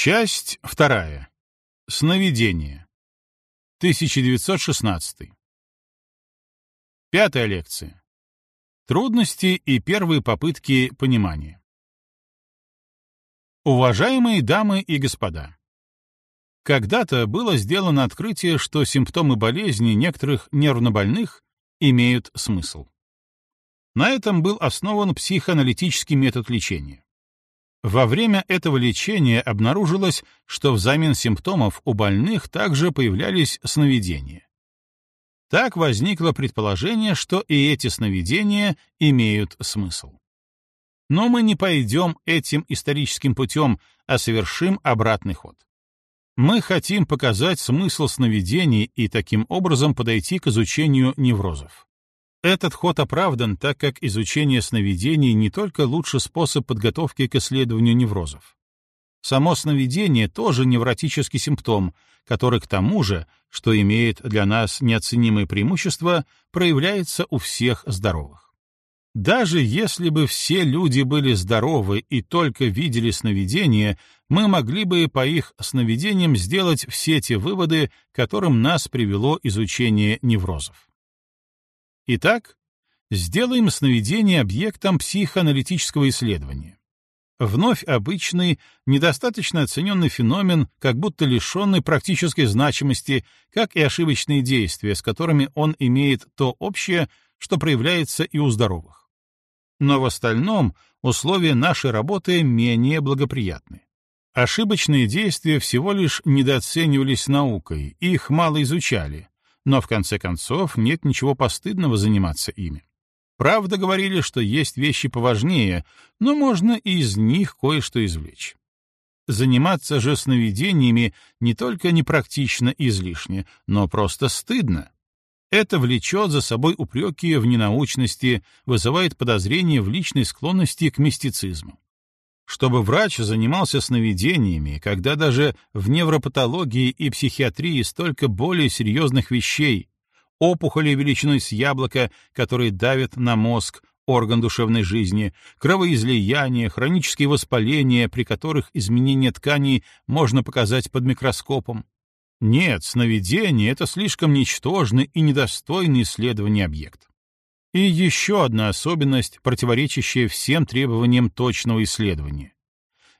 Часть вторая. Сновидение. 1916. Пятая лекция. Трудности и первые попытки понимания. Уважаемые дамы и господа, когда-то было сделано открытие, что симптомы болезни некоторых нервнобольных имеют смысл. На этом был основан психоаналитический метод лечения. Во время этого лечения обнаружилось, что взамен симптомов у больных также появлялись сновидения. Так возникло предположение, что и эти сновидения имеют смысл. Но мы не пойдем этим историческим путем, а совершим обратный ход. Мы хотим показать смысл сновидений и таким образом подойти к изучению неврозов. Этот ход оправдан, так как изучение сновидений не только лучший способ подготовки к исследованию неврозов. Само сновидение тоже невротический симптом, который к тому же, что имеет для нас неоценимое преимущество, проявляется у всех здоровых. Даже если бы все люди были здоровы и только видели сновидения, мы могли бы по их сновидениям сделать все те выводы, которым нас привело изучение неврозов. Итак, сделаем сновидение объектом психоаналитического исследования. Вновь обычный, недостаточно оцененный феномен, как будто лишенный практической значимости, как и ошибочные действия, с которыми он имеет то общее, что проявляется и у здоровых. Но в остальном условия нашей работы менее благоприятны. Ошибочные действия всего лишь недооценивались наукой, их мало изучали, но в конце концов нет ничего постыдного заниматься ими. Правда, говорили, что есть вещи поважнее, но можно и из них кое-что извлечь. Заниматься же сновидениями не только непрактично и излишне, но просто стыдно. Это влечет за собой упреки в ненаучности, вызывает подозрения в личной склонности к мистицизму чтобы врач занимался сновидениями, когда даже в невропатологии и психиатрии столько более серьезных вещей, опухоли величиной с яблоко, которые давят на мозг, орган душевной жизни, кровоизлияние, хронические воспаления, при которых изменение тканей можно показать под микроскопом. Нет, сновидение — это слишком ничтожный и недостойный исследования объект. И еще одна особенность, противоречащая всем требованиям точного исследования.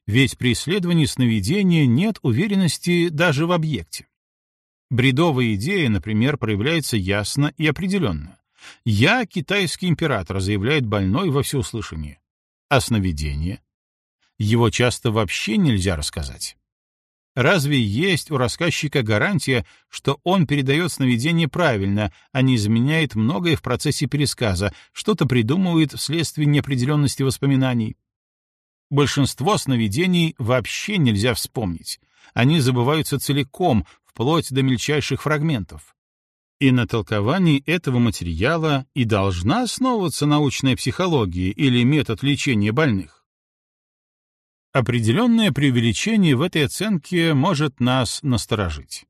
Ведь при исследовании сновидения нет уверенности даже в объекте. Бредовая идея, например, проявляется ясно и определенно. «Я китайский император», — заявляет больной во всеуслышание. А сновидение? Его часто вообще нельзя рассказать. Разве есть у рассказчика гарантия, что он передает сновидение правильно, а не изменяет многое в процессе пересказа, что-то придумывает вследствие неопределенности воспоминаний? Большинство сновидений вообще нельзя вспомнить. Они забываются целиком, вплоть до мельчайших фрагментов. И на толковании этого материала и должна основываться научная психология или метод лечения больных. Определенное преувеличение в этой оценке может нас насторожить.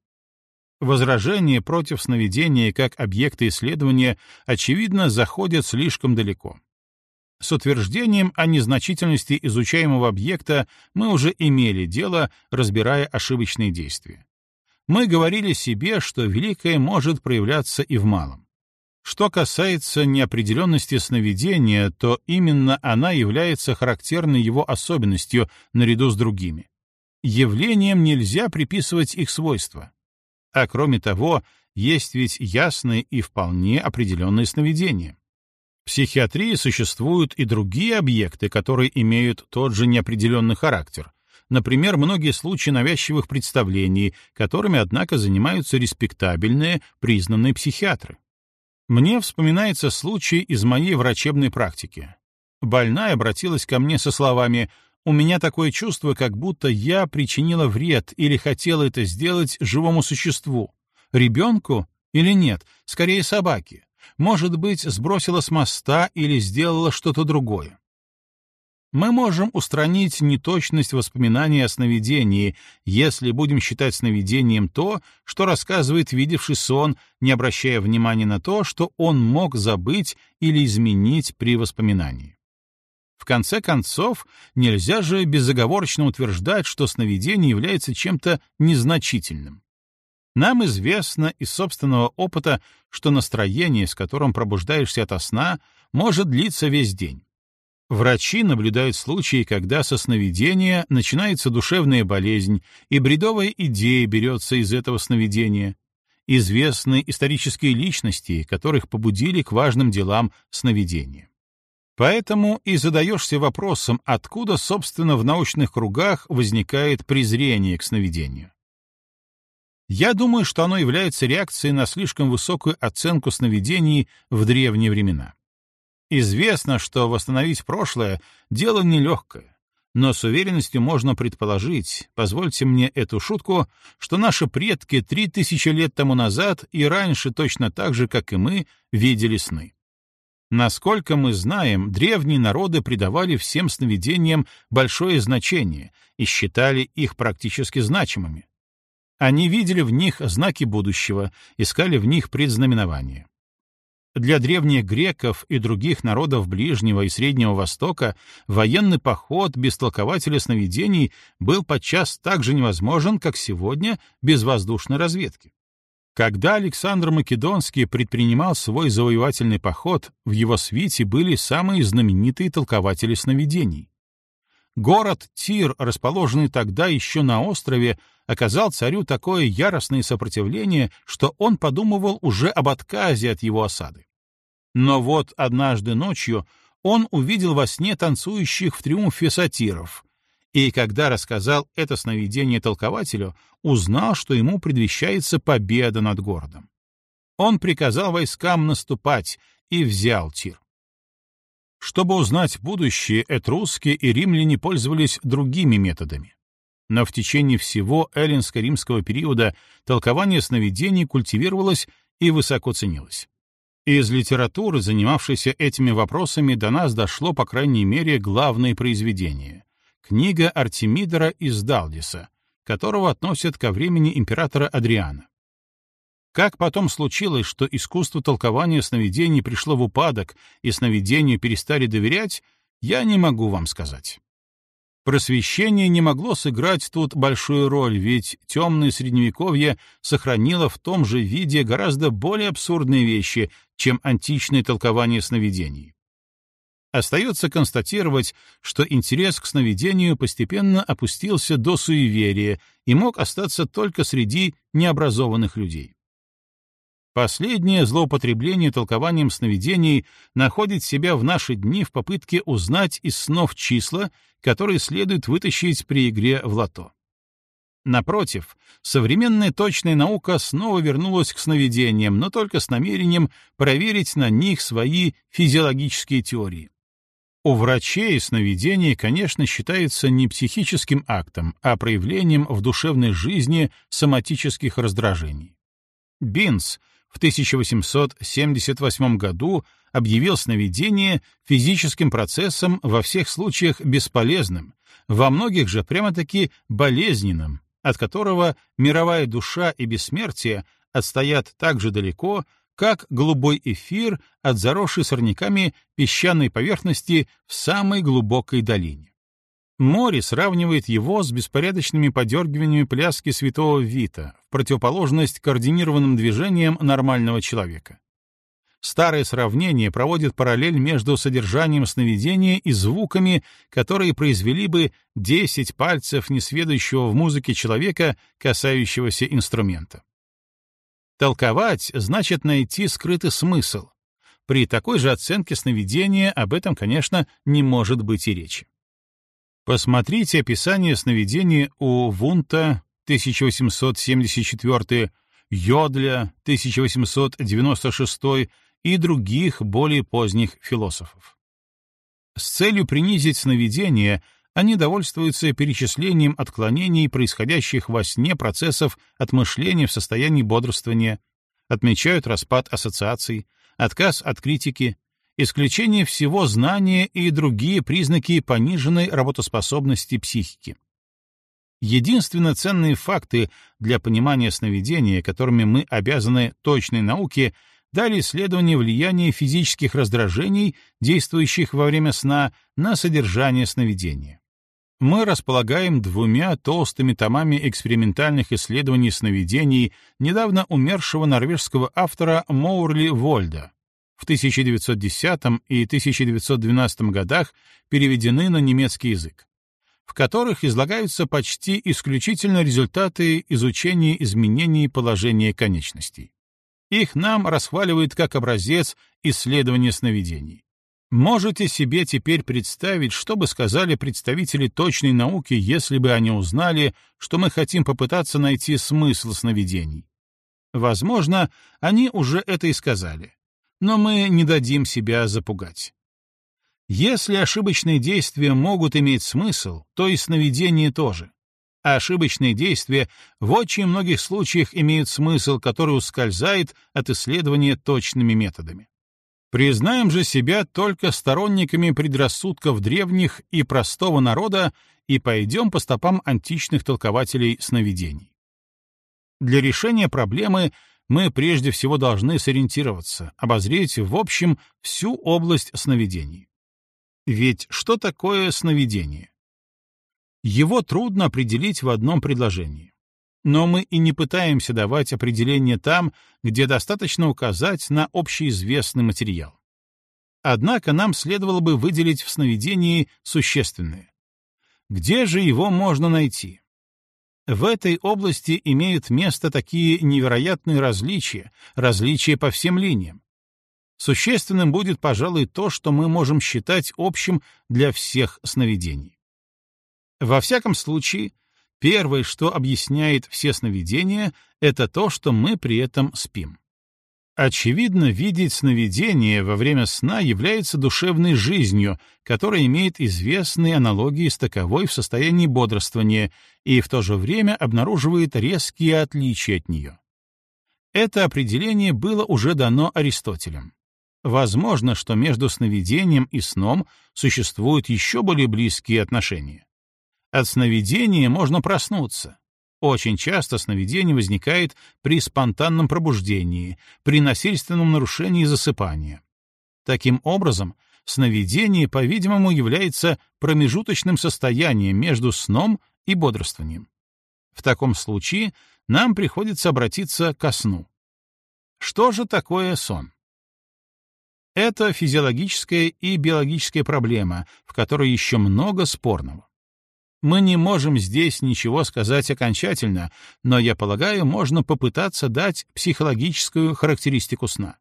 Возражения против сновидения как объекта исследования, очевидно, заходят слишком далеко. С утверждением о незначительности изучаемого объекта мы уже имели дело, разбирая ошибочные действия. Мы говорили себе, что великое может проявляться и в малом. Что касается неопределенности сновидения, то именно она является характерной его особенностью наряду с другими. Явлениям нельзя приписывать их свойства. А кроме того, есть ведь ясные и вполне определенные сновидения. В психиатрии существуют и другие объекты, которые имеют тот же неопределенный характер. Например, многие случаи навязчивых представлений, которыми, однако, занимаются респектабельные, признанные психиатры. Мне вспоминается случай из моей врачебной практики. Больная обратилась ко мне со словами «У меня такое чувство, как будто я причинила вред или хотела это сделать живому существу. Ребенку или нет, скорее собаке. Может быть, сбросила с моста или сделала что-то другое мы можем устранить неточность воспоминаний о сновидении, если будем считать сновидением то, что рассказывает видевший сон, не обращая внимания на то, что он мог забыть или изменить при воспоминании. В конце концов, нельзя же безоговорочно утверждать, что сновидение является чем-то незначительным. Нам известно из собственного опыта, что настроение, с которым пробуждаешься ото сна, может длиться весь день. Врачи наблюдают случаи, когда со сновидения начинается душевная болезнь, и бредовая идея берется из этого сновидения. Известны исторические личности, которых побудили к важным делам сновидения. Поэтому и задаешься вопросом, откуда, собственно, в научных кругах возникает презрение к сновидению. Я думаю, что оно является реакцией на слишком высокую оценку сновидений в древние времена. Известно, что восстановить прошлое — дело нелегкое, но с уверенностью можно предположить, позвольте мне эту шутку, что наши предки три тысячи лет тому назад и раньше точно так же, как и мы, видели сны. Насколько мы знаем, древние народы придавали всем сновидениям большое значение и считали их практически значимыми. Они видели в них знаки будущего, искали в них предзнаменования. Для древних греков и других народов Ближнего и Среднего Востока военный поход без толкователя сновидений был подчас так же невозможен, как сегодня без воздушной разведки. Когда Александр Македонский предпринимал свой завоевательный поход, в его свите были самые знаменитые толкователи сновидений. Город Тир, расположенный тогда еще на острове, оказал царю такое яростное сопротивление, что он подумывал уже об отказе от его осады. Но вот однажды ночью он увидел во сне танцующих в триумфе сатиров, и когда рассказал это сновидение толкователю, узнал, что ему предвещается победа над городом. Он приказал войскам наступать и взял Тир. Чтобы узнать будущее, этруски и римляне пользовались другими методами но в течение всего эллинско-римского периода толкование сновидений культивировалось и высоко ценилось. Из литературы, занимавшейся этими вопросами, до нас дошло, по крайней мере, главное произведение — книга Артемидора из Далдиса, которого относят ко времени императора Адриана. Как потом случилось, что искусство толкования сновидений пришло в упадок и сновидению перестали доверять, я не могу вам сказать. Просвещение не могло сыграть тут большую роль, ведь темное средневековье сохранило в том же виде гораздо более абсурдные вещи, чем античное толкование сновидений. Остается констатировать, что интерес к сновидению постепенно опустился до суеверия и мог остаться только среди необразованных людей. Последнее злоупотребление толкованием сновидений находит себя в наши дни в попытке узнать из снов числа, которые следует вытащить при игре в лото. Напротив, современная точная наука снова вернулась к сновидениям, но только с намерением проверить на них свои физиологические теории. У врачей сновидение, конечно, считается не психическим актом, а проявлением в душевной жизни соматических раздражений. Бинс в 1878 году объявил сновидение физическим процессом во всех случаях бесполезным, во многих же прямо-таки болезненным, от которого мировая душа и бессмертие отстоят так же далеко, как голубой эфир от заросшей сорняками песчаной поверхности в самой глубокой долине. Мори сравнивает его с беспорядочными подергиваниями пляски святого Вита, в противоположность координированным движениям нормального человека. Старое сравнение проводит параллель между содержанием сновидения и звуками, которые произвели бы 10 пальцев несведущего в музыке человека, касающегося инструмента. Толковать значит найти скрытый смысл. При такой же оценке сновидения об этом, конечно, не может быть и речи. Посмотрите описание сновидения у Вунта 1874, Йодля 1896 и других более поздних философов. С целью принизить сновидение они довольствуются перечислением отклонений, происходящих во сне процессов от мышления в состоянии бодрствования, отмечают распад ассоциаций, отказ от критики, исключение всего знания и другие признаки пониженной работоспособности психики. Единственно ценные факты для понимания сновидения, которыми мы обязаны точной науке, дали исследование влияния физических раздражений, действующих во время сна, на содержание сновидения. Мы располагаем двумя толстыми томами экспериментальных исследований сновидений недавно умершего норвежского автора Моурли Вольда. В 1910 и 1912 годах переведены на немецкий язык в которых излагаются почти исключительно результаты изучения изменений положения конечностей. Их нам расхваливают как образец исследования сновидений. Можете себе теперь представить, что бы сказали представители точной науки, если бы они узнали, что мы хотим попытаться найти смысл сновидений? Возможно, они уже это и сказали. Но мы не дадим себя запугать. Если ошибочные действия могут иметь смысл, то и сновидения тоже. Ошибочные действия в очень многих случаях имеют смысл, который ускользает от исследования точными методами. Признаем же себя только сторонниками предрассудков древних и простого народа и пойдем по стопам античных толкователей сновидений. Для решения проблемы мы прежде всего должны сориентироваться, обозреть в общем всю область сновидений. Ведь что такое сновидение? Его трудно определить в одном предложении. Но мы и не пытаемся давать определение там, где достаточно указать на общеизвестный материал. Однако нам следовало бы выделить в сновидении существенное. Где же его можно найти? В этой области имеют место такие невероятные различия, различия по всем линиям, Существенным будет, пожалуй, то, что мы можем считать общим для всех сновидений. Во всяком случае, первое, что объясняет все сновидения, это то, что мы при этом спим. Очевидно, видеть сновидение во время сна является душевной жизнью, которая имеет известные аналогии с таковой в состоянии бодрствования и в то же время обнаруживает резкие отличия от нее. Это определение было уже дано Аристотелем. Возможно, что между сновидением и сном существуют еще более близкие отношения. От сновидения можно проснуться. Очень часто сновидение возникает при спонтанном пробуждении, при насильственном нарушении засыпания. Таким образом, сновидение, по-видимому, является промежуточным состоянием между сном и бодрствованием. В таком случае нам приходится обратиться ко сну. Что же такое сон? Это физиологическая и биологическая проблема, в которой еще много спорного. Мы не можем здесь ничего сказать окончательно, но, я полагаю, можно попытаться дать психологическую характеристику сна.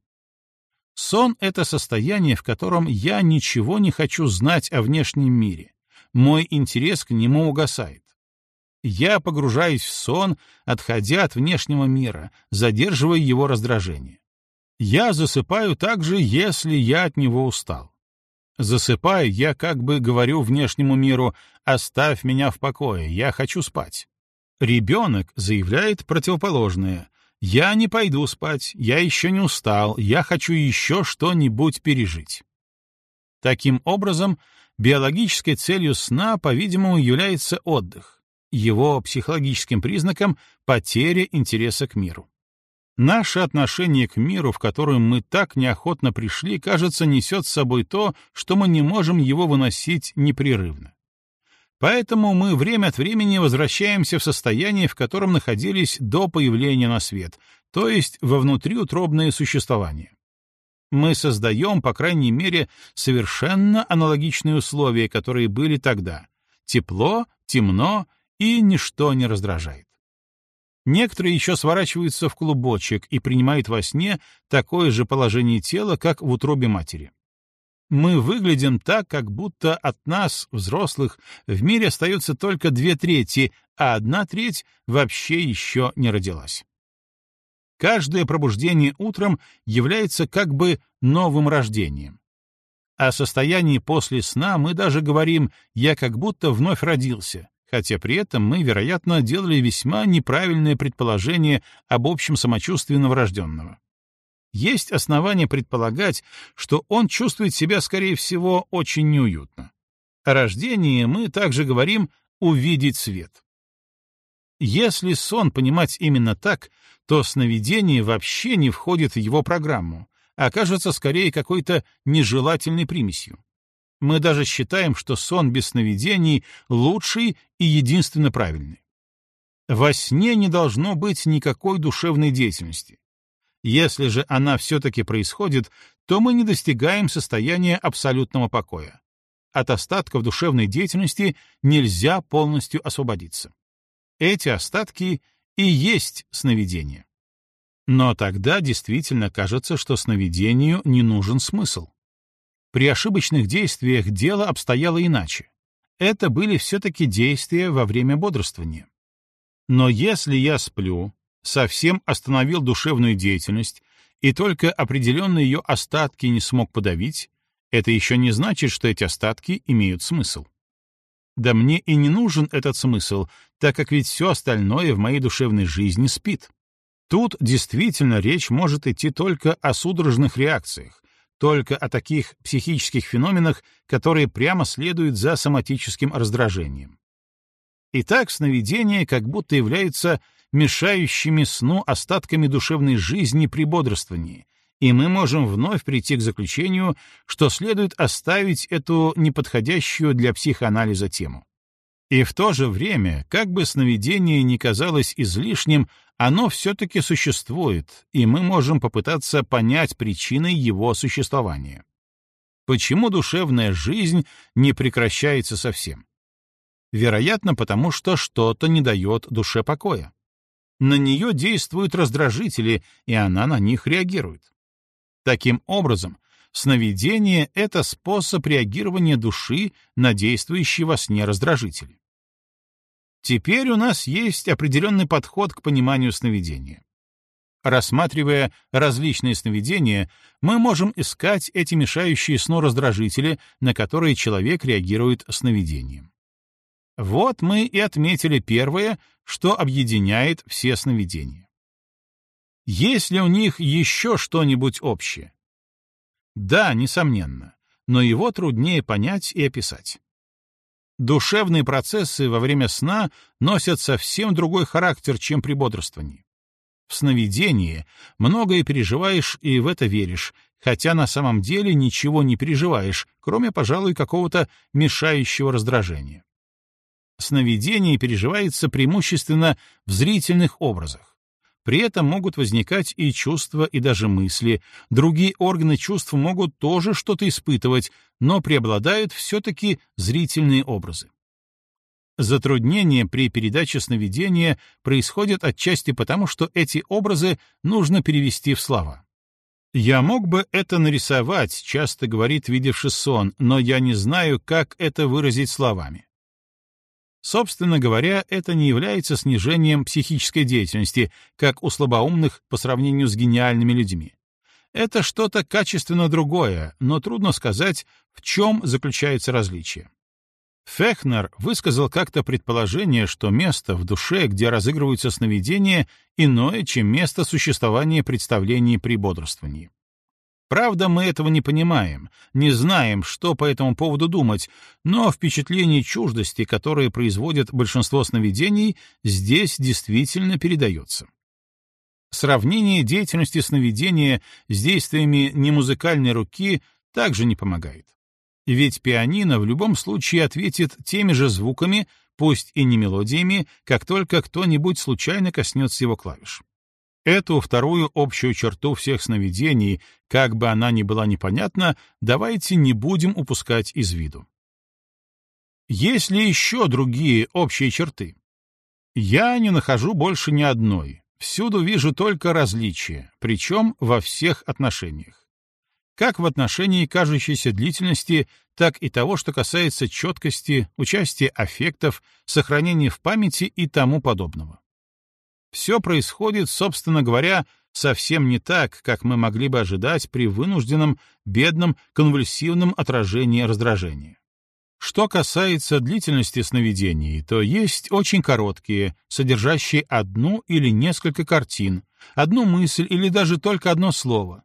Сон — это состояние, в котором я ничего не хочу знать о внешнем мире. Мой интерес к нему угасает. Я погружаюсь в сон, отходя от внешнего мира, задерживая его раздражение. Я засыпаю также, если я от него устал. Засыпая, я как бы говорю внешнему миру «оставь меня в покое, я хочу спать». Ребенок заявляет противоположное «я не пойду спать, я еще не устал, я хочу еще что-нибудь пережить». Таким образом, биологической целью сна, по-видимому, является отдых. Его психологическим признаком — потеря интереса к миру. Наше отношение к миру, в котором мы так неохотно пришли, кажется, несет с собой то, что мы не можем его выносить непрерывно. Поэтому мы время от времени возвращаемся в состояние, в котором находились до появления на свет, то есть во внутриутробное существование. Мы создаем, по крайней мере, совершенно аналогичные условия, которые были тогда. Тепло, темно и ничто не раздражает. Некоторые еще сворачиваются в клубочек и принимают во сне такое же положение тела, как в утробе матери. Мы выглядим так, как будто от нас, взрослых, в мире остается только две трети, а одна треть вообще еще не родилась. Каждое пробуждение утром является как бы новым рождением. О состоянии после сна мы даже говорим «я как будто вновь родился», хотя при этом мы, вероятно, делали весьма неправильное предположение об общем самочувствии новорожденного. Есть основания предполагать, что он чувствует себя, скорее всего, очень неуютно. О рождении мы также говорим «увидеть свет». Если сон понимать именно так, то сновидение вообще не входит в его программу, а кажется скорее какой-то нежелательной примесью. Мы даже считаем, что сон без сновидений лучший и единственно правильный. Во сне не должно быть никакой душевной деятельности. Если же она все-таки происходит, то мы не достигаем состояния абсолютного покоя. От остатков душевной деятельности нельзя полностью освободиться. Эти остатки и есть сновидение. Но тогда действительно кажется, что сновидению не нужен смысл. При ошибочных действиях дело обстояло иначе. Это были все-таки действия во время бодрствования. Но если я сплю, совсем остановил душевную деятельность и только определенные ее остатки не смог подавить, это еще не значит, что эти остатки имеют смысл. Да мне и не нужен этот смысл, так как ведь все остальное в моей душевной жизни спит. Тут действительно речь может идти только о судорожных реакциях, только о таких психических феноменах, которые прямо следуют за соматическим раздражением. Итак, сновидения как будто являются мешающими сну остатками душевной жизни при бодрствовании, и мы можем вновь прийти к заключению, что следует оставить эту неподходящую для психоанализа тему. И в то же время, как бы сновидение ни казалось излишним, оно все-таки существует, и мы можем попытаться понять причины его существования. Почему душевная жизнь не прекращается совсем? Вероятно, потому что что-то не дает душе покоя. На нее действуют раздражители, и она на них реагирует. Таким образом, сновидение — это способ реагирования души на действующий во сне раздражитель. Теперь у нас есть определенный подход к пониманию сновидения. Рассматривая различные сновидения, мы можем искать эти мешающие сну раздражители, на которые человек реагирует сновидением. Вот мы и отметили первое, что объединяет все сновидения. Есть ли у них еще что-нибудь общее? Да, несомненно, но его труднее понять и описать. Душевные процессы во время сна носят совсем другой характер, чем при бодрствовании. В сновидении многое переживаешь и в это веришь, хотя на самом деле ничего не переживаешь, кроме, пожалуй, какого-то мешающего раздражения. Сновидение переживается преимущественно в зрительных образах. При этом могут возникать и чувства, и даже мысли. Другие органы чувств могут тоже что-то испытывать, но преобладают все-таки зрительные образы. Затруднения при передаче сновидения происходят отчасти потому, что эти образы нужно перевести в слова. «Я мог бы это нарисовать», — часто говорит видевший сон, но я не знаю, как это выразить словами. Собственно говоря, это не является снижением психической деятельности, как у слабоумных по сравнению с гениальными людьми. Это что-то качественно другое, но трудно сказать, в чем заключается различие. Фехнер высказал как-то предположение, что место в душе, где разыгрываются сновидения, иное, чем место существования представлений при бодрствовании. Правда, мы этого не понимаем, не знаем, что по этому поводу думать, но впечатление чуждости, которое производит большинство сновидений, здесь действительно передается. Сравнение деятельности сновидения с действиями немузыкальной руки также не помогает. Ведь пианино в любом случае ответит теми же звуками, пусть и не мелодиями, как только кто-нибудь случайно коснется его клавиш. Эту вторую общую черту всех сновидений, как бы она ни была непонятна, давайте не будем упускать из виду. Есть ли еще другие общие черты? Я не нахожу больше ни одной. Всюду вижу только различия, причем во всех отношениях. Как в отношении кажущейся длительности, так и того, что касается четкости, участия аффектов, сохранения в памяти и тому подобного все происходит, собственно говоря, совсем не так, как мы могли бы ожидать при вынужденном, бедном, конвульсивном отражении раздражения. Что касается длительности сновидений, то есть очень короткие, содержащие одну или несколько картин, одну мысль или даже только одно слово.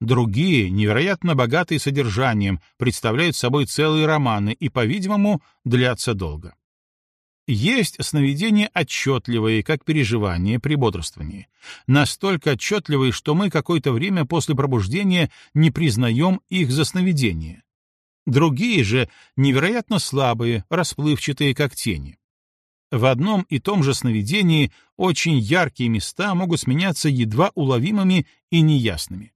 Другие, невероятно богатые содержанием, представляют собой целые романы и, по-видимому, длятся долго. Есть сновидения отчетливые, как переживания при бодрствовании. Настолько отчетливые, что мы какое-то время после пробуждения не признаем их за сновидение. Другие же невероятно слабые, расплывчатые, как тени. В одном и том же сновидении очень яркие места могут сменяться едва уловимыми и неясными.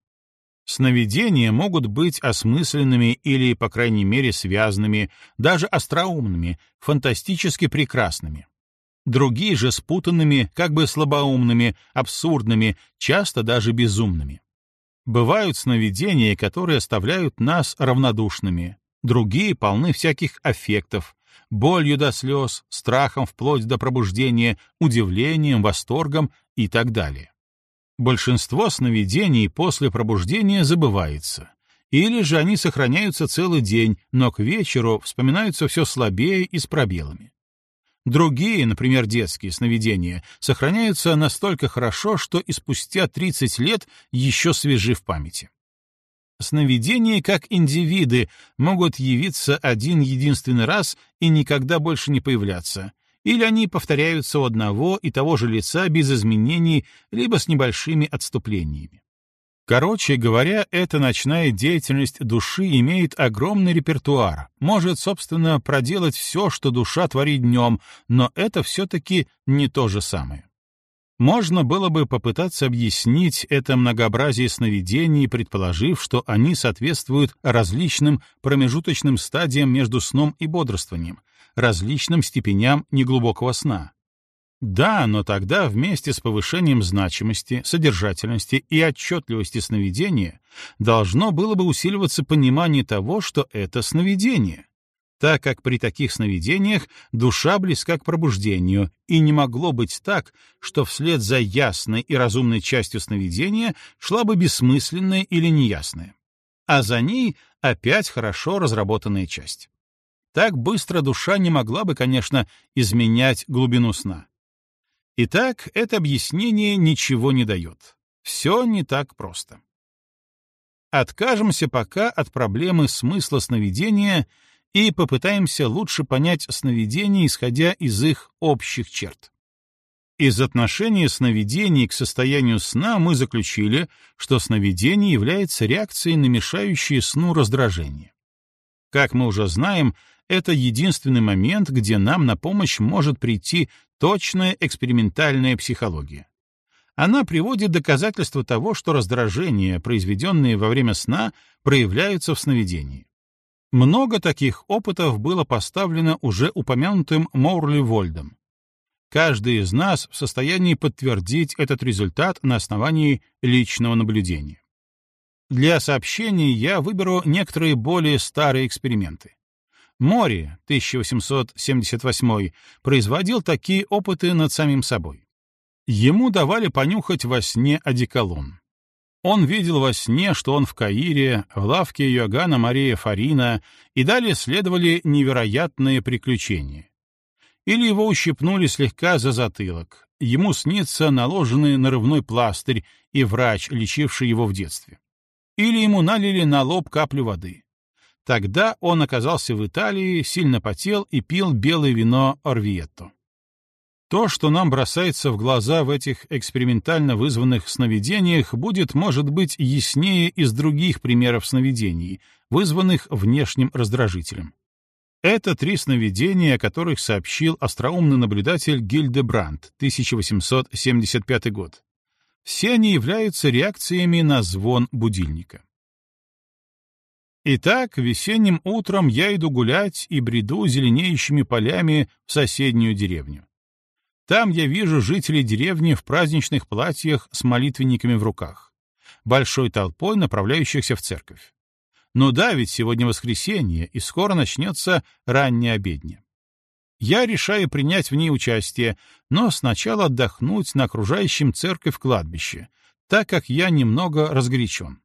Сновидения могут быть осмысленными или, по крайней мере, связанными, даже остроумными, фантастически прекрасными. Другие же спутанными, как бы слабоумными, абсурдными, часто даже безумными. Бывают сновидения, которые оставляют нас равнодушными, другие полны всяких аффектов, болью до слез, страхом вплоть до пробуждения, удивлением, восторгом и так далее. Большинство сновидений после пробуждения забывается, или же они сохраняются целый день, но к вечеру вспоминаются все слабее и с пробелами. Другие, например, детские сновидения, сохраняются настолько хорошо, что и спустя 30 лет еще свежи в памяти. Сновидения, как индивиды, могут явиться один единственный раз и никогда больше не появляться, или они повторяются у одного и того же лица без изменений, либо с небольшими отступлениями. Короче говоря, эта ночная деятельность души имеет огромный репертуар, может, собственно, проделать все, что душа творит днем, но это все-таки не то же самое. Можно было бы попытаться объяснить это многообразие сновидений, предположив, что они соответствуют различным промежуточным стадиям между сном и бодрствованием, различным степеням неглубокого сна. Да, но тогда вместе с повышением значимости, содержательности и отчетливости сновидения должно было бы усиливаться понимание того, что это сновидение, так как при таких сновидениях душа близка к пробуждению, и не могло быть так, что вслед за ясной и разумной частью сновидения шла бы бессмысленная или неясная, а за ней опять хорошо разработанная часть. Так быстро душа не могла бы, конечно, изменять глубину сна. Итак, это объяснение ничего не дает. Все не так просто. Откажемся пока от проблемы смысла сновидения и попытаемся лучше понять сновидения, исходя из их общих черт. Из отношения сновидений к состоянию сна мы заключили, что сновидение является реакцией на мешающее сну раздражение. Как мы уже знаем, это единственный момент, где нам на помощь может прийти точная экспериментальная психология. Она приводит доказательства того, что раздражения, произведенные во время сна, проявляются в сновидении. Много таких опытов было поставлено уже упомянутым Моурли Вольдом. Каждый из нас в состоянии подтвердить этот результат на основании личного наблюдения. Для сообщений я выберу некоторые более старые эксперименты. Мори, 1878, производил такие опыты над самим собой. Ему давали понюхать во сне одеколон. Он видел во сне, что он в Каире, в лавке Йоганна Мария Фарина, и далее следовали невероятные приключения. Или его ущипнули слегка за затылок. Ему снится наложенный нарывной пластырь и врач, лечивший его в детстве. Или ему налили на лоб каплю воды. Тогда он оказался в Италии, сильно потел и пил белое вино Орвиетто. То, что нам бросается в глаза в этих экспериментально вызванных сновидениях, будет, может быть, яснее из других примеров сновидений, вызванных внешним раздражителем. Это три сновидения, о которых сообщил остроумный наблюдатель Гильдебранд, 1875 год. Все они являются реакциями на звон будильника. Итак, весенним утром я иду гулять и бреду зеленеющими полями в соседнюю деревню. Там я вижу жителей деревни в праздничных платьях с молитвенниками в руках, большой толпой направляющихся в церковь. Ну да, ведь сегодня воскресенье, и скоро начнется ранняя обедня. Я решаю принять в ней участие, но сначала отдохнуть на окружающем церковь кладбище, так как я немного разгорячен.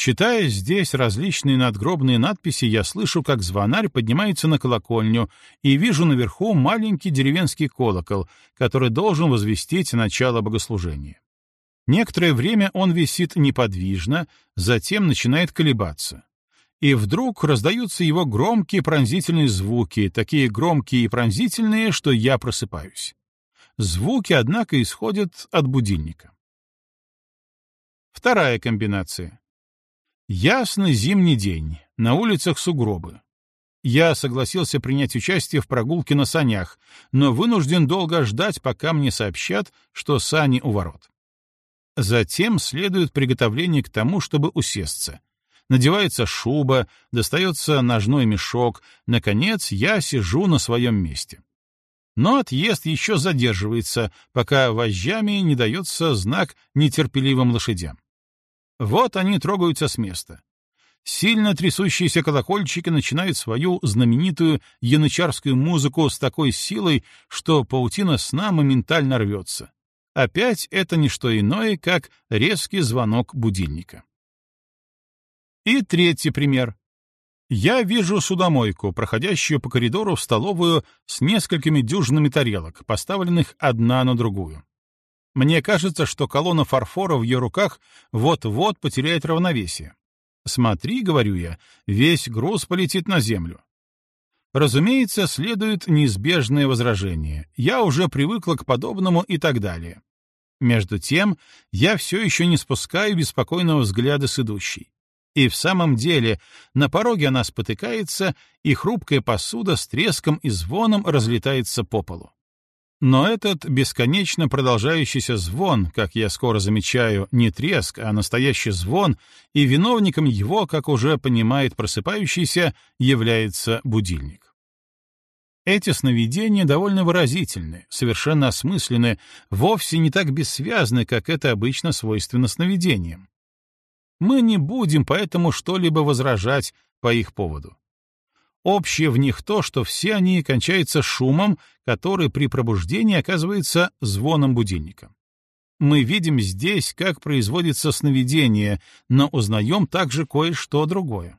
Читая здесь различные надгробные надписи, я слышу, как звонарь поднимается на колокольню и вижу наверху маленький деревенский колокол, который должен возвестить начало богослужения. Некоторое время он висит неподвижно, затем начинает колебаться. и вдруг раздаются его громкие пронзительные звуки, такие громкие и пронзительные, что я просыпаюсь. Звуки, однако, исходят от будильника. Вторая комбинация. Ясный зимний день, на улицах сугробы. Я согласился принять участие в прогулке на санях, но вынужден долго ждать, пока мне сообщат, что сани у ворот. Затем следует приготовление к тому, чтобы усесться. Надевается шуба, достается ножной мешок, наконец я сижу на своем месте. Но отъезд еще задерживается, пока вожжами не дается знак нетерпеливым лошадям. Вот они трогаются с места. Сильно трясущиеся колокольчики начинают свою знаменитую янычарскую музыку с такой силой, что паутина сна моментально рвется. Опять это не что иное, как резкий звонок будильника. И третий пример. Я вижу судомойку, проходящую по коридору в столовую с несколькими дюжинами тарелок, поставленных одна на другую. Мне кажется, что колонна фарфора в ее руках вот-вот потеряет равновесие. Смотри, говорю я, весь груз полетит на землю. Разумеется, следует неизбежное возражение. Я уже привыкла к подобному и так далее. Между тем, я все еще не спускаю беспокойного взгляда с идущей. И в самом деле, на пороге она спотыкается, и хрупкая посуда с треском и звоном разлетается по полу. Но этот бесконечно продолжающийся звон, как я скоро замечаю, не треск, а настоящий звон, и виновником его, как уже понимает просыпающийся, является будильник. Эти сновидения довольно выразительны, совершенно осмысленны, вовсе не так бессвязны, как это обычно свойственно сновидениям. Мы не будем поэтому что-либо возражать по их поводу. Общее в них то, что все они кончаются шумом, который при пробуждении оказывается звоном будильника. Мы видим здесь, как производится сновидение, но узнаем также кое-что другое.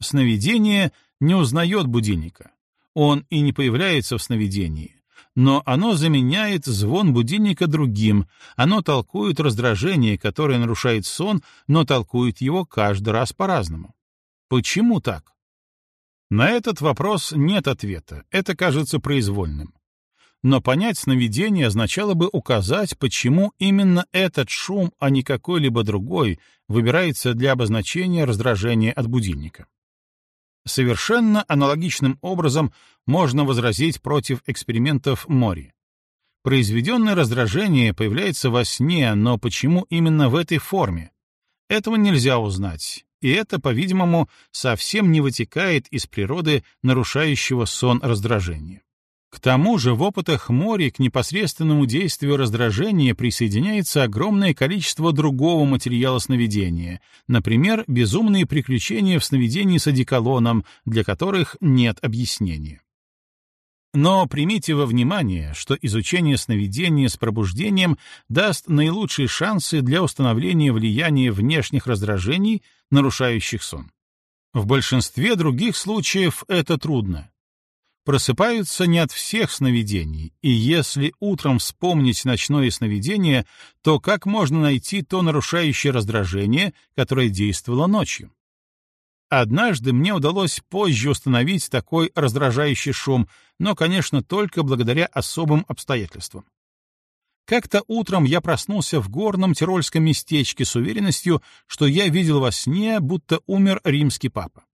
Сновидение не узнает будильника. Он и не появляется в сновидении. Но оно заменяет звон будильника другим, оно толкует раздражение, которое нарушает сон, но толкует его каждый раз по-разному. Почему так? На этот вопрос нет ответа, это кажется произвольным. Но понять сновидение означало бы указать, почему именно этот шум, а не какой-либо другой, выбирается для обозначения раздражения от будильника. Совершенно аналогичным образом можно возразить против экспериментов Мори. Произведенное раздражение появляется во сне, но почему именно в этой форме? Этого нельзя узнать, и это, по-видимому, совсем не вытекает из природы нарушающего сон раздражения. К тому же в опытах Мори к непосредственному действию раздражения присоединяется огромное количество другого материала сновидения, например, безумные приключения в сновидении с одеколоном, для которых нет объяснения. Но примите во внимание, что изучение сновидения с пробуждением даст наилучшие шансы для установления влияния внешних раздражений, нарушающих сон. В большинстве других случаев это трудно. Просыпаются не от всех сновидений, и если утром вспомнить ночное сновидение, то как можно найти то нарушающее раздражение, которое действовало ночью? Однажды мне удалось позже установить такой раздражающий шум, но, конечно, только благодаря особым обстоятельствам. Как-то утром я проснулся в горном тирольском местечке с уверенностью, что я видел во сне, будто умер римский папа.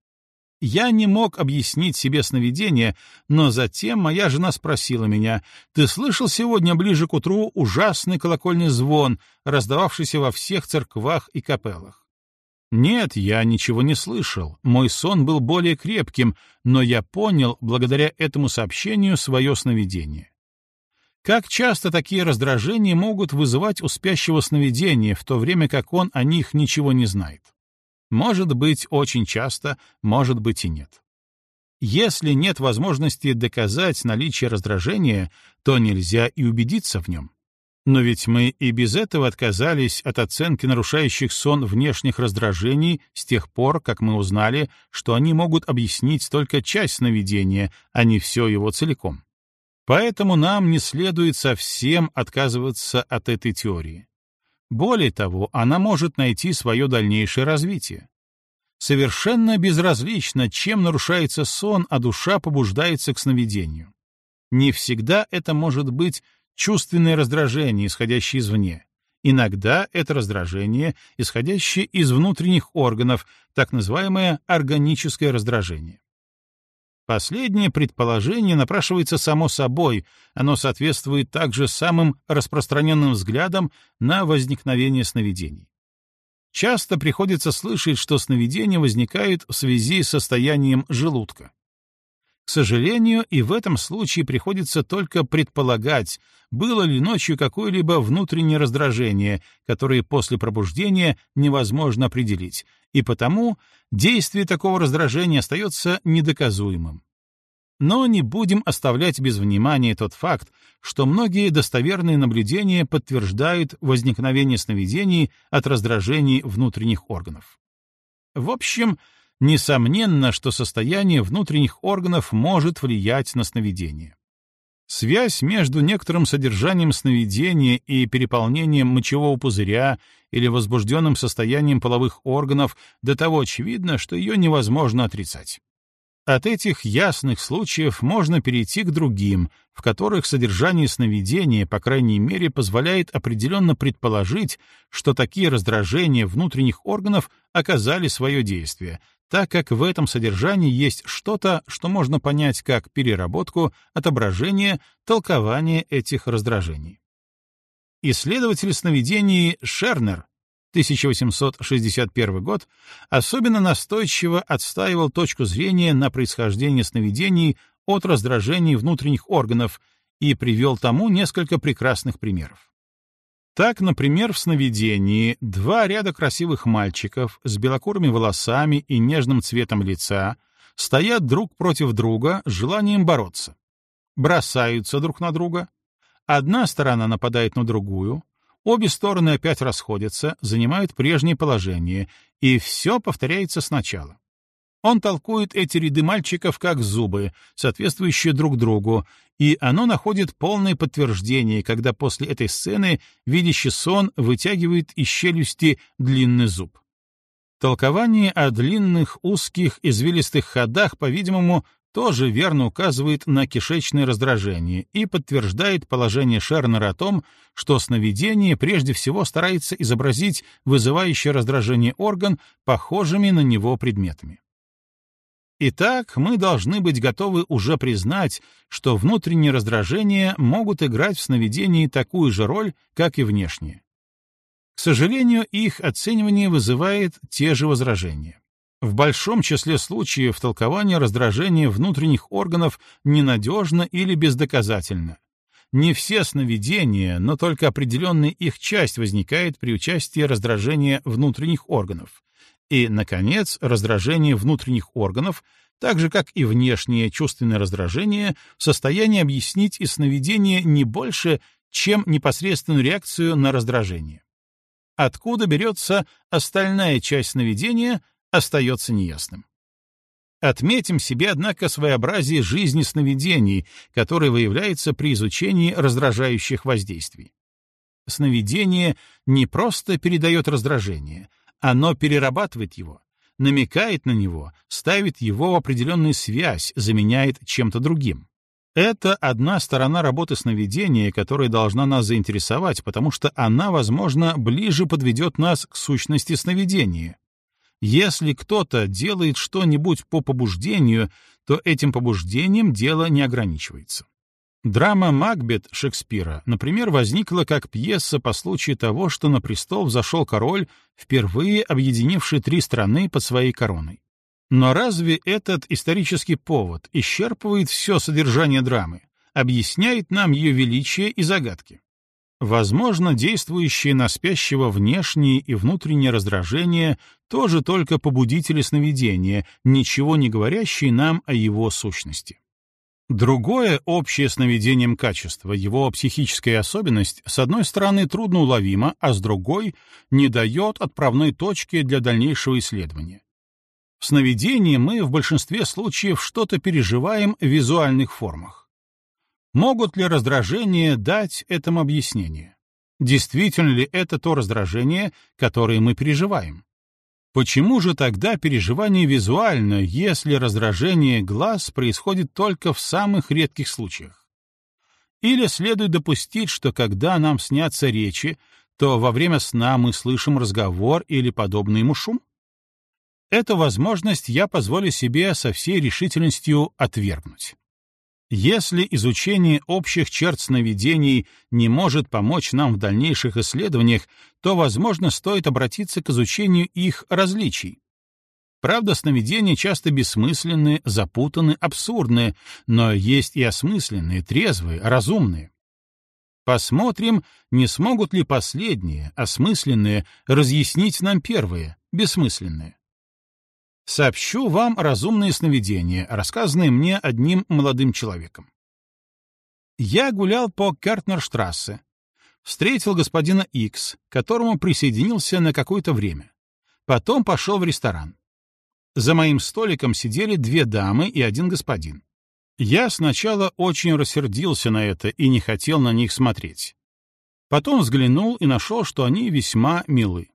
Я не мог объяснить себе сновидение, но затем моя жена спросила меня, «Ты слышал сегодня ближе к утру ужасный колокольный звон, раздававшийся во всех церквах и капеллах?» Нет, я ничего не слышал. Мой сон был более крепким, но я понял, благодаря этому сообщению, свое сновидение. Как часто такие раздражения могут вызывать у спящего сновидения, в то время как он о них ничего не знает? Может быть, очень часто, может быть и нет. Если нет возможности доказать наличие раздражения, то нельзя и убедиться в нем. Но ведь мы и без этого отказались от оценки нарушающих сон внешних раздражений с тех пор, как мы узнали, что они могут объяснить только часть сновидения, а не все его целиком. Поэтому нам не следует совсем отказываться от этой теории. Более того, она может найти свое дальнейшее развитие. Совершенно безразлично, чем нарушается сон, а душа побуждается к сновидению. Не всегда это может быть чувственное раздражение, исходящее извне. Иногда это раздражение, исходящее из внутренних органов, так называемое органическое раздражение. Последнее предположение напрашивается само собой, оно соответствует также самым распространенным взглядам на возникновение сновидений. Часто приходится слышать, что сновидения возникают в связи с состоянием желудка. К сожалению, и в этом случае приходится только предполагать, было ли ночью какое-либо внутреннее раздражение, которое после пробуждения невозможно определить, и потому действие такого раздражения остается недоказуемым. Но не будем оставлять без внимания тот факт, что многие достоверные наблюдения подтверждают возникновение сновидений от раздражений внутренних органов. В общем, несомненно, что состояние внутренних органов может влиять на сновидение. Связь между некоторым содержанием сновидения и переполнением мочевого пузыря или возбужденным состоянием половых органов до того очевидна, что ее невозможно отрицать. От этих ясных случаев можно перейти к другим, в которых содержание сновидения, по крайней мере, позволяет определенно предположить, что такие раздражения внутренних органов оказали свое действие, так как в этом содержании есть что-то, что можно понять как переработку, отображение, толкование этих раздражений. Исследователь сновидений Шернер 1861 год, особенно настойчиво отстаивал точку зрения на происхождение сновидений от раздражений внутренних органов и привел тому несколько прекрасных примеров. Так, например, в сновидении два ряда красивых мальчиков с белокурыми волосами и нежным цветом лица стоят друг против друга с желанием бороться. Бросаются друг на друга. Одна сторона нападает на другую, Обе стороны опять расходятся, занимают прежнее положение, и все повторяется сначала. Он толкует эти ряды мальчиков как зубы, соответствующие друг другу, и оно находит полное подтверждение, когда после этой сцены видящий сон вытягивает из челюсти длинный зуб. Толкование о длинных, узких, извилистых ходах, по-видимому, тоже верно указывает на кишечное раздражение и подтверждает положение Шернера о том, что сновидение прежде всего старается изобразить вызывающий раздражение орган похожими на него предметами. Итак, мы должны быть готовы уже признать, что внутренние раздражения могут играть в сновидении такую же роль, как и внешние. К сожалению, их оценивание вызывает те же возражения. В большом числе случаев толкование раздражения внутренних органов ненадежно или бездоказательно. Не все сновидения, но только определенная их часть возникает при участии раздражения внутренних органов. И, наконец, раздражение внутренних органов, так же как и внешнее чувственное раздражение, в состоянии объяснить и сновидение не больше, чем непосредственную реакцию на раздражение. Откуда берется остальная часть сновидения — остается неясным. Отметим себе, однако, своеобразие жизни сновидений, которое выявляется при изучении раздражающих воздействий. Сновидение не просто передает раздражение, оно перерабатывает его, намекает на него, ставит его в определенную связь, заменяет чем-то другим. Это одна сторона работы сновидения, которая должна нас заинтересовать, потому что она, возможно, ближе подведет нас к сущности сновидения, если кто-то делает что-нибудь по побуждению, то этим побуждением дело не ограничивается. Драма «Макбет» Шекспира, например, возникла как пьеса по случаю того, что на престол взошел король, впервые объединивший три страны под своей короной. Но разве этот исторический повод исчерпывает все содержание драмы, объясняет нам ее величие и загадки? Возможно, действующие на спящего внешние и внутренние раздражения тоже только побудители сновидения, ничего не говорящие нам о его сущности. Другое общее сновидением качество, его психическая особенность, с одной стороны трудно уловима, а с другой не дает отправной точки для дальнейшего исследования. В сновидении мы в большинстве случаев что-то переживаем в визуальных формах. Могут ли раздражения дать этому объяснение? Действительно ли это то раздражение, которое мы переживаем? Почему же тогда переживание визуально, если раздражение глаз происходит только в самых редких случаях? Или следует допустить, что когда нам снятся речи, то во время сна мы слышим разговор или подобный ему шум? Эту возможность я позволю себе со всей решительностью отвергнуть. Если изучение общих черт сновидений не может помочь нам в дальнейших исследованиях, то, возможно, стоит обратиться к изучению их различий. Правда, сновидения часто бессмысленны, запутаны, абсурдны, но есть и осмысленные, трезвые, разумные. Посмотрим, не смогут ли последние, осмысленные, разъяснить нам первые, бессмысленные. Сообщу вам разумные сновидения, рассказанные мне одним молодым человеком. Я гулял по Кертнерштрассе, встретил господина Икс, которому присоединился на какое-то время. Потом пошел в ресторан. За моим столиком сидели две дамы и один господин. Я сначала очень рассердился на это и не хотел на них смотреть. Потом взглянул и нашел, что они весьма милы.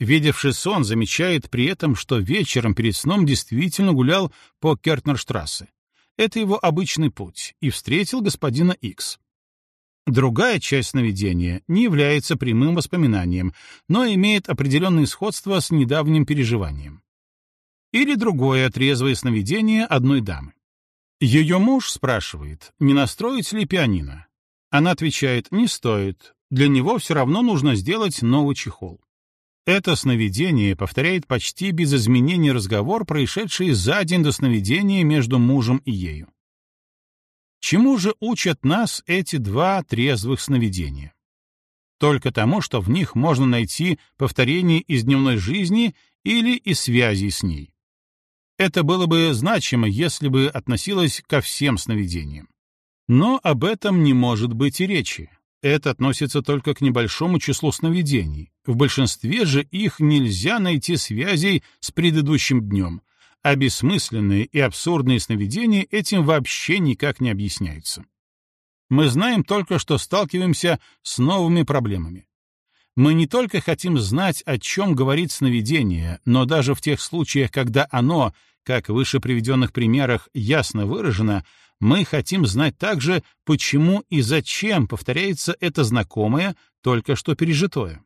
Видевший сон замечает при этом, что вечером перед сном действительно гулял по Кертнерштрассе. Это его обычный путь, и встретил господина Икс. Другая часть сновидения не является прямым воспоминанием, но имеет определенное сходство с недавним переживанием. Или другое трезвое сновидение одной дамы. Ее муж спрашивает, не настроить ли пианино. Она отвечает, не стоит, для него все равно нужно сделать новый чехол. Это сновидение повторяет почти без изменений разговор, происшедший за день до сновидения между мужем и ею. Чему же учат нас эти два трезвых сновидения? Только тому, что в них можно найти повторение из дневной жизни или из связи с ней. Это было бы значимо, если бы относилось ко всем сновидениям. Но об этом не может быть и речи это относится только к небольшому числу сновидений. В большинстве же их нельзя найти связей с предыдущим днем, а бессмысленные и абсурдные сновидения этим вообще никак не объясняются. Мы знаем только, что сталкиваемся с новыми проблемами. Мы не только хотим знать, о чем говорит сновидение, но даже в тех случаях, когда оно, как в выше приведенных примерах, ясно выражено, мы хотим знать также, почему и зачем повторяется это знакомое, только что пережитое.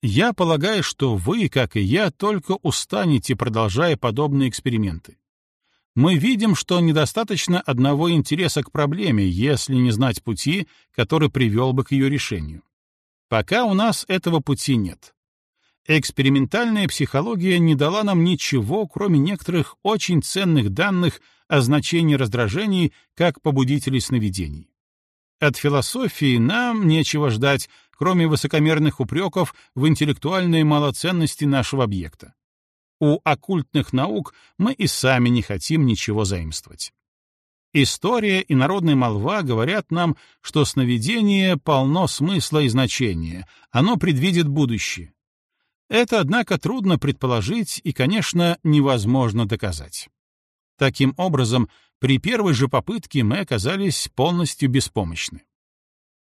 Я полагаю, что вы, как и я, только устанете, продолжая подобные эксперименты. Мы видим, что недостаточно одного интереса к проблеме, если не знать пути, который привел бы к ее решению. Пока у нас этого пути нет. Экспериментальная психология не дала нам ничего, кроме некоторых очень ценных данных о значении раздражений как побудителей сновидений. От философии нам нечего ждать, кроме высокомерных упреков в интеллектуальной малоценности нашего объекта. У оккультных наук мы и сами не хотим ничего заимствовать. История и народная молва говорят нам, что сновидение полно смысла и значения, оно предвидит будущее. Это, однако, трудно предположить и, конечно, невозможно доказать. Таким образом, при первой же попытке мы оказались полностью беспомощны.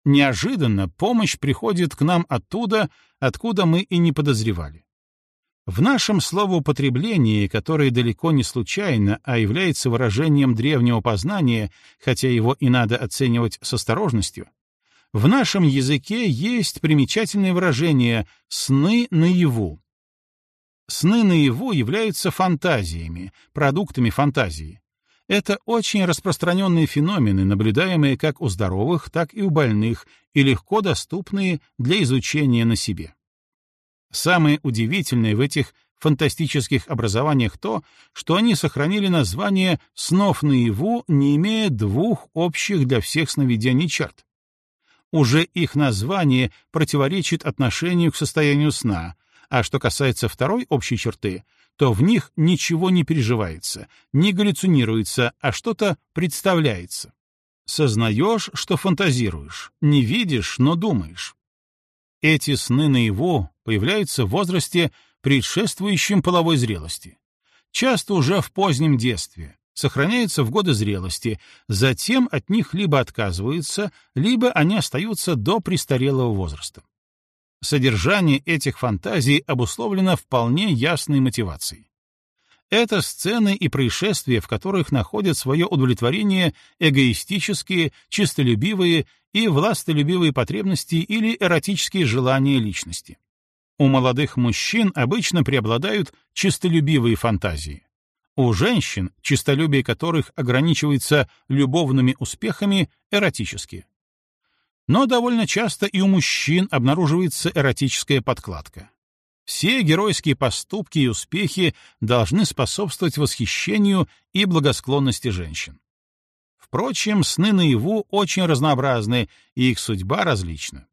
Неожиданно помощь приходит к нам оттуда, откуда мы и не подозревали. В нашем словоупотреблении, которое далеко не случайно, а является выражением древнего познания, хотя его и надо оценивать с осторожностью, в нашем языке есть примечательное выражение «сны наяву», Сны наяву являются фантазиями, продуктами фантазии. Это очень распространенные феномены, наблюдаемые как у здоровых, так и у больных, и легко доступные для изучения на себе. Самое удивительное в этих фантастических образованиях то, что они сохранили название снов наяву, не имея двух общих для всех сновидений черт. Уже их название противоречит отношению к состоянию сна, а что касается второй общей черты, то в них ничего не переживается, не галлюцинируется, а что-то представляется. Сознаешь, что фантазируешь, не видишь, но думаешь. Эти сны наяву появляются в возрасте, предшествующем половой зрелости. Часто уже в позднем детстве, сохраняются в годы зрелости, затем от них либо отказываются, либо они остаются до престарелого возраста. Содержание этих фантазий обусловлено вполне ясной мотивацией. Это сцены и происшествия, в которых находят свое удовлетворение эгоистические, чистолюбивые и властолюбивые потребности или эротические желания личности. У молодых мужчин обычно преобладают чистолюбивые фантазии. У женщин, чистолюбие которых ограничивается любовными успехами, эротические. Но довольно часто и у мужчин обнаруживается эротическая подкладка. Все геройские поступки и успехи должны способствовать восхищению и благосклонности женщин. Впрочем, сны наяву очень разнообразны, и их судьба различна.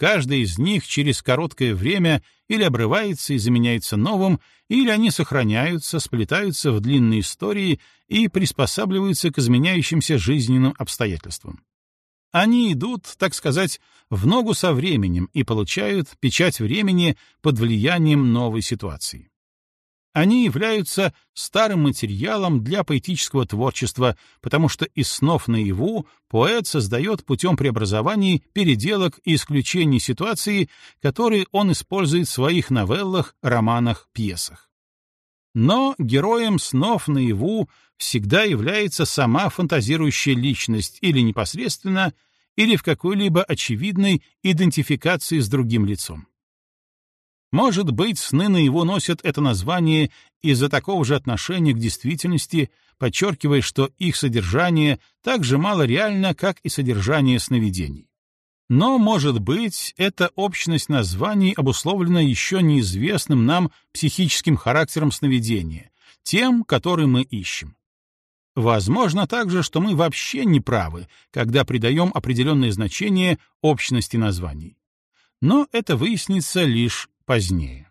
Каждый из них через короткое время или обрывается и заменяется новым, или они сохраняются, сплетаются в длинные истории и приспосабливаются к изменяющимся жизненным обстоятельствам. Они идут, так сказать, в ногу со временем и получают печать времени под влиянием новой ситуации. Они являются старым материалом для поэтического творчества, потому что из снов наяву поэт создает путем преобразований, переделок и исключений ситуации, которые он использует в своих новеллах, романах, пьесах. Но героем снов наяву всегда является сама фантазирующая личность или непосредственно, или в какой-либо очевидной идентификации с другим лицом. Может быть, сны наяву носят это название из-за такого же отношения к действительности, подчеркивая, что их содержание так же мало реально, как и содержание сновидений. Но, может быть, эта общность названий обусловлена еще неизвестным нам психическим характером сновидения, тем, который мы ищем. Возможно также, что мы вообще не правы, когда придаем определенное значение общности названий. Но это выяснится лишь позднее.